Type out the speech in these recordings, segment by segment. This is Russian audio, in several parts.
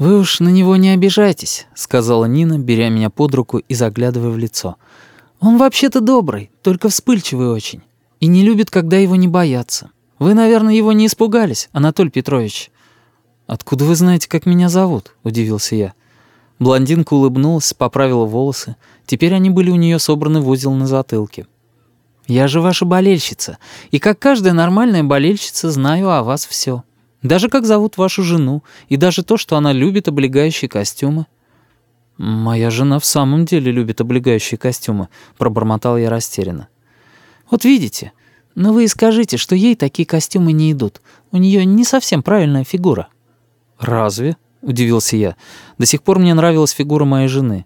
«Вы уж на него не обижайтесь», — сказала Нина, беря меня под руку и заглядывая в лицо. «Он вообще-то добрый, только вспыльчивый очень. И не любит, когда его не боятся. Вы, наверное, его не испугались, Анатолий Петрович». «Откуда вы знаете, как меня зовут?» — удивился я. Блондинка улыбнулась, поправила волосы. Теперь они были у нее собраны в узел на затылке. «Я же ваша болельщица, и как каждая нормальная болельщица знаю о вас все. Даже как зовут вашу жену, и даже то, что она любит облегающие костюмы». «Моя жена в самом деле любит облегающие костюмы», — пробормотал я растерянно. «Вот видите, но вы и скажите, что ей такие костюмы не идут. У нее не совсем правильная фигура». «Разве?» — удивился я. «До сих пор мне нравилась фигура моей жены».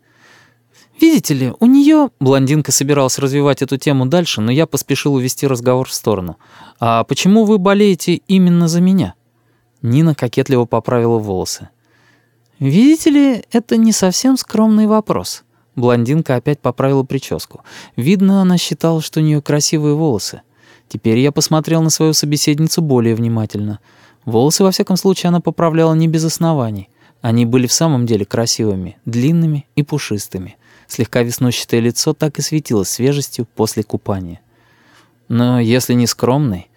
«Видите ли, у нее...» Блондинка собиралась развивать эту тему дальше, но я поспешил увести разговор в сторону. «А почему вы болеете именно за меня?» Нина кокетливо поправила волосы. «Видите ли, это не совсем скромный вопрос». Блондинка опять поправила прическу. Видно, она считала, что у нее красивые волосы. Теперь я посмотрел на свою собеседницу более внимательно. Волосы, во всяком случае, она поправляла не без оснований. Они были в самом деле красивыми, длинными и пушистыми. Слегка веснущатое лицо так и светилось свежестью после купания. Но если не скромный,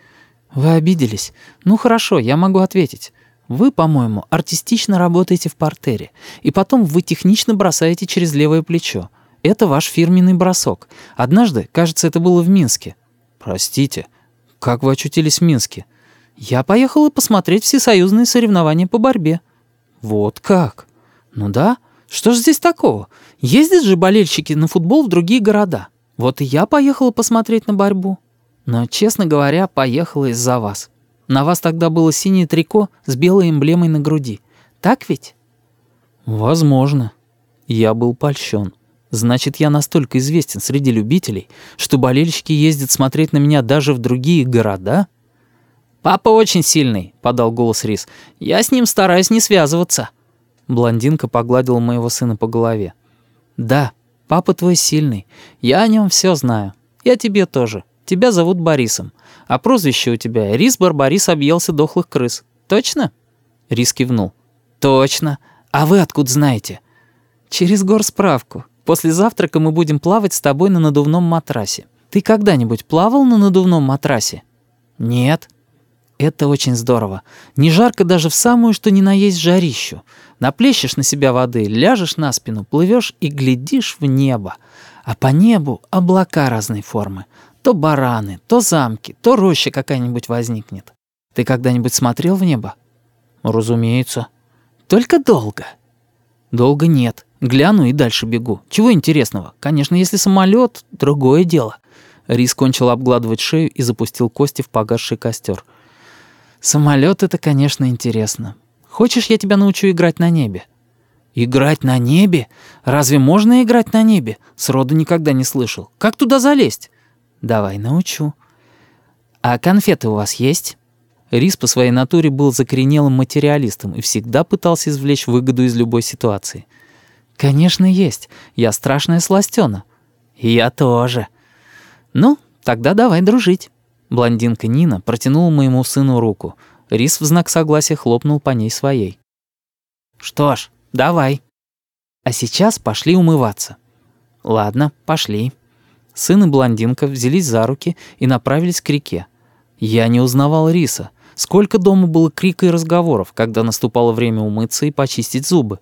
«Вы обиделись? Ну хорошо, я могу ответить. Вы, по-моему, артистично работаете в портере, и потом вы технично бросаете через левое плечо. Это ваш фирменный бросок. Однажды, кажется, это было в Минске». «Простите, как вы очутились в Минске?» «Я поехала посмотреть всесоюзные соревнования по борьбе». «Вот как?» «Ну да. Что же здесь такого? Ездят же болельщики на футбол в другие города. Вот и я поехала посмотреть на борьбу». Но, честно говоря, поехала из-за вас. На вас тогда было синее трико с белой эмблемой на груди. Так ведь? Возможно. Я был польщен. Значит, я настолько известен среди любителей, что болельщики ездят смотреть на меня даже в другие города? «Папа очень сильный», — подал голос Рис. «Я с ним стараюсь не связываться». Блондинка погладила моего сына по голове. «Да, папа твой сильный. Я о нем все знаю. Я тебе тоже. Тебя зовут Борисом, а прозвище у тебя Рис Барбарис объелся дохлых крыс. Точно?» Рис кивнул. «Точно. А вы откуда знаете?» «Через горсправку. После завтрака мы будем плавать с тобой на надувном матрасе. Ты когда-нибудь плавал на надувном матрасе?» «Нет». «Это очень здорово. Не жарко даже в самую, что ни на есть жарищу. Наплещешь на себя воды, ляжешь на спину, плывешь и глядишь в небо. А по небу облака разной формы. То бараны, то замки, то роща какая-нибудь возникнет. Ты когда-нибудь смотрел в небо? Разумеется. Только долго. Долго нет. Гляну и дальше бегу. Чего интересного? Конечно, если самолет, другое дело. Рис кончил обгладывать шею и запустил кости в погасший костер. Самолет это, конечно, интересно. Хочешь, я тебя научу играть на небе? Играть на небе? Разве можно играть на небе? Сроду никогда не слышал. Как туда залезть? «Давай научу». «А конфеты у вас есть?» Рис по своей натуре был закоренелым материалистом и всегда пытался извлечь выгоду из любой ситуации. «Конечно, есть. Я страшная сластёна». «Я тоже». «Ну, тогда давай дружить». Блондинка Нина протянула моему сыну руку. Рис в знак согласия хлопнул по ней своей. «Что ж, давай». «А сейчас пошли умываться». «Ладно, пошли». Сын и блондинка взялись за руки и направились к реке. Я не узнавал Риса. Сколько дома было крика и разговоров, когда наступало время умыться и почистить зубы.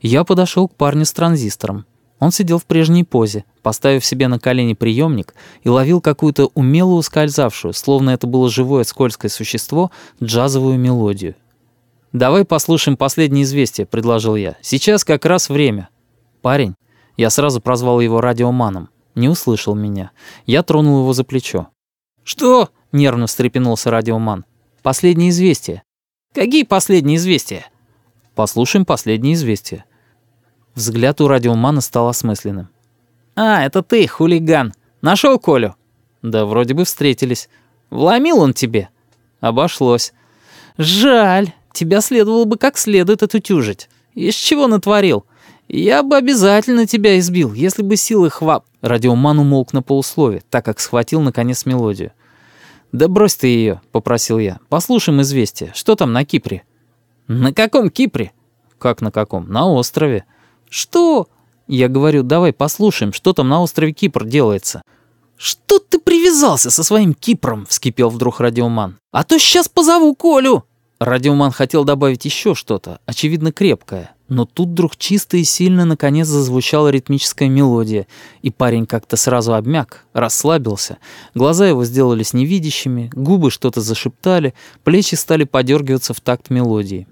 Я подошел к парню с транзистором. Он сидел в прежней позе, поставив себе на колени приемник и ловил какую-то умело ускользавшую, словно это было живое скользкое существо, джазовую мелодию. «Давай послушаем последнее известие», — предложил я. «Сейчас как раз время». Парень, я сразу прозвал его радиоманом, не услышал меня. Я тронул его за плечо. «Что?» — нервно встрепенулся радиоман. «Последние известия». «Какие последние известия?» «Послушаем последние известия». Взгляд у радиомана стал осмысленным. «А, это ты, хулиган. Нашел Колю?» «Да вроде бы встретились. Вломил он тебе?» «Обошлось». «Жаль. Тебя следовало бы как следует отутюжить. Из чего натворил?» «Я бы обязательно тебя избил, если бы силы хвап...» Радиоман умолк на полуслове, так как схватил наконец мелодию. «Да брось ты ее, попросил я. «Послушаем известие. Что там на Кипре?» «На каком Кипре?» «Как на каком? На острове». «Что?» Я говорю, давай послушаем, что там на острове Кипр делается. «Что ты привязался со своим Кипром?» — вскипел вдруг Радиоман. «А то сейчас позову Колю!» Радиоман хотел добавить еще что-то, очевидно крепкое, но тут вдруг чисто и сильно наконец зазвучала ритмическая мелодия, и парень как-то сразу обмяк, расслабился, глаза его сделались невидящими, губы что-то зашептали, плечи стали подергиваться в такт мелодии.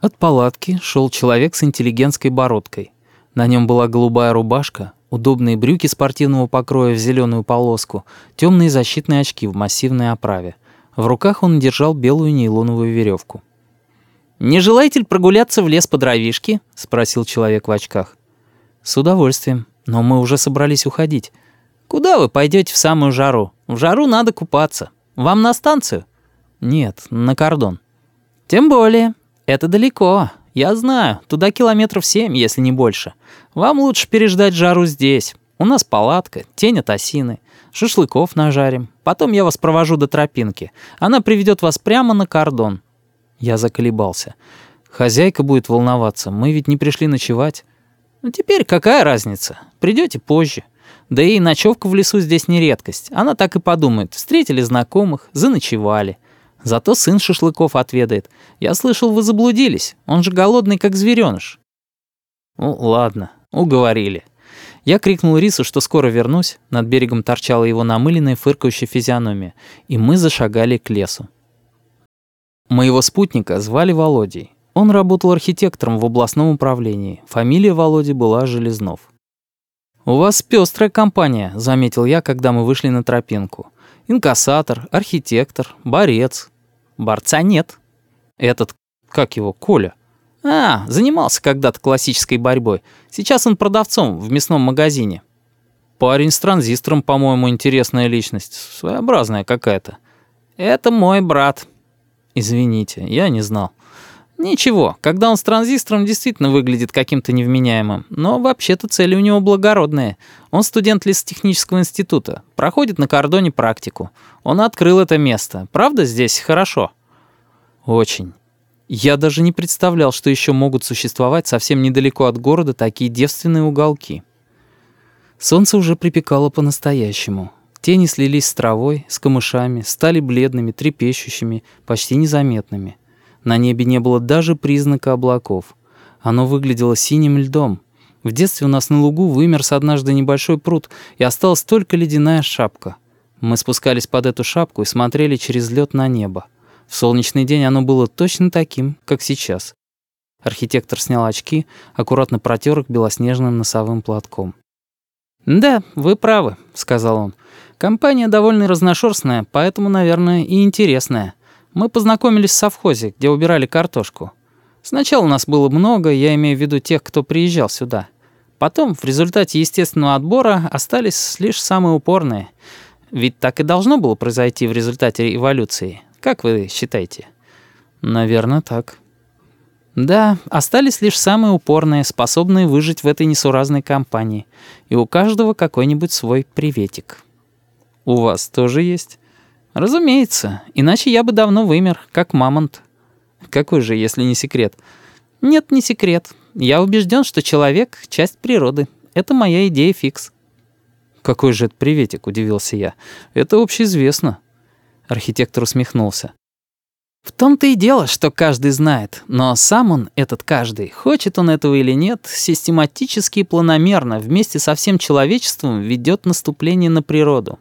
От палатки шел человек с интеллигентской бородкой. На нем была голубая рубашка, удобные брюки спортивного покроя в зеленую полоску, темные защитные очки в массивной оправе. В руках он держал белую нейлоновую веревку. «Не желаете ли прогуляться в лес по дровишке?» — спросил человек в очках. «С удовольствием, но мы уже собрались уходить». «Куда вы пойдете в самую жару? В жару надо купаться. Вам на станцию?» «Нет, на кордон». «Тем более. «Это далеко. Я знаю. Туда километров семь, если не больше. Вам лучше переждать жару здесь. У нас палатка, тень от осины. Шашлыков нажарим. Потом я вас провожу до тропинки. Она приведет вас прямо на кордон». Я заколебался. «Хозяйка будет волноваться. Мы ведь не пришли ночевать». «Ну теперь какая разница? Придете позже. Да и ночевка в лесу здесь не редкость. Она так и подумает. Встретили знакомых, заночевали». Зато сын шашлыков отведает. Я слышал, вы заблудились. Он же голодный, как зверёныш». «Ну, ладно, уговорили». Я крикнул Рису, что скоро вернусь. Над берегом торчала его намыленная фыркающая физиономия. И мы зашагали к лесу. Моего спутника звали Володей. Он работал архитектором в областном управлении. Фамилия Володи была Железнов. «У вас пестрая компания», — заметил я, когда мы вышли на тропинку. Инкассатор, архитектор, борец. Борца нет. Этот, как его, Коля. А, занимался когда-то классической борьбой. Сейчас он продавцом в мясном магазине. Парень с транзистором, по-моему, интересная личность. Своеобразная какая-то. Это мой брат. Извините, я не знал. Ничего, когда он с транзистором действительно выглядит каким-то невменяемым, но вообще-то цели у него благородные. Он студент лесотехнического института, проходит на кордоне практику. Он открыл это место. Правда, здесь хорошо? Очень. Я даже не представлял, что еще могут существовать совсем недалеко от города такие девственные уголки. Солнце уже припекало по-настоящему. Тени слились с травой, с камышами, стали бледными, трепещущими, почти незаметными. На небе не было даже признака облаков. Оно выглядело синим льдом. В детстве у нас на лугу вымерз однажды небольшой пруд, и осталась только ледяная шапка. Мы спускались под эту шапку и смотрели через лед на небо. В солнечный день оно было точно таким, как сейчас. Архитектор снял очки, аккуратно протер их белоснежным носовым платком. «Да, вы правы», — сказал он. «Компания довольно разношерстная, поэтому, наверное, и интересная. Мы познакомились в совхозе, где убирали картошку. Сначала нас было много, я имею в виду тех, кто приезжал сюда. Потом, в результате естественного отбора, остались лишь самые упорные. Ведь так и должно было произойти в результате эволюции. Как вы считаете? Наверное, так. Да, остались лишь самые упорные, способные выжить в этой несуразной компании. И у каждого какой-нибудь свой приветик. У вас тоже есть? Разумеется, иначе я бы давно вымер, как мамонт. Какой же, если не секрет? Нет, не секрет. Я убежден, что человек — часть природы. Это моя идея фикс. Какой же это приветик, удивился я. Это общеизвестно. Архитектор усмехнулся. В том-то и дело, что каждый знает, но сам он, этот каждый, хочет он этого или нет, систематически и планомерно вместе со всем человечеством ведет наступление на природу.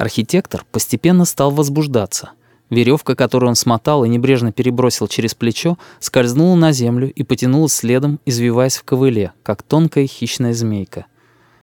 Архитектор постепенно стал возбуждаться. Веревка, которую он смотал и небрежно перебросил через плечо, скользнула на землю и потянулась следом, извиваясь в ковыле, как тонкая хищная змейка —